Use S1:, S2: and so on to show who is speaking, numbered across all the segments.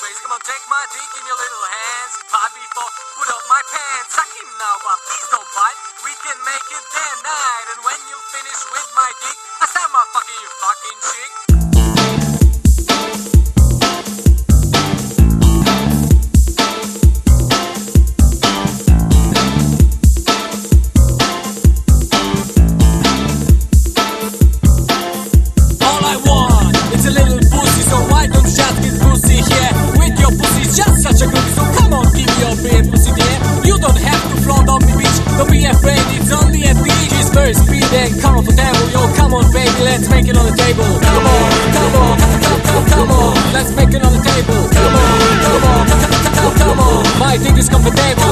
S1: crazy. Come on, take my dick in your little hands. Hard before, put up my pants. Suck him now, but please let's make it on the table. Come on, come on, come, come, come, come on. Let's make it on the table. Come on, come on, come, come, come, come on. My dick is comfortable.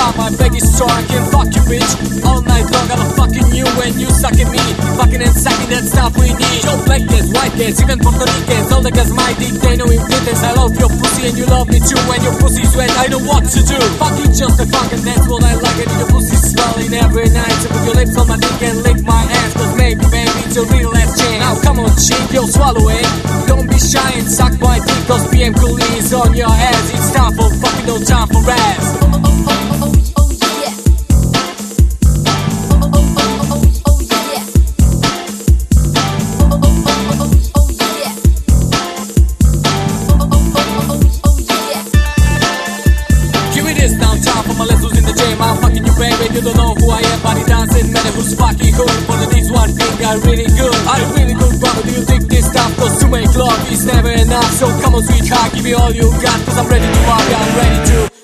S1: Hard, my is strong, I can fuck you bitch. All night long, I'm fucking you and you sucking me. Fucking and sucking that stuff we need. Yo, black cats, white cats, even Puerto Ricans. All the guys my dick, they know importance I love your pussy and you love me too. When your pussy's wet, I know what to do. Fuck it just a fucking, that's what I like And your pussy smelling every night. So put your lips on my dick and lick my ass. Cause maybe, baby, it's a real last chance Now come on chick, yo, swallow it Don't be shy and suck my dick Cause PM Cool is on your fucking you. Don't know who I am, but it doesn't who's fucking who. For the this one thing, I really good. I really good, brother. Do you think this stuff? Cause to make love is never enough. So come on, sweetheart, give me all you got. Cause I'm ready to rock, I'm ready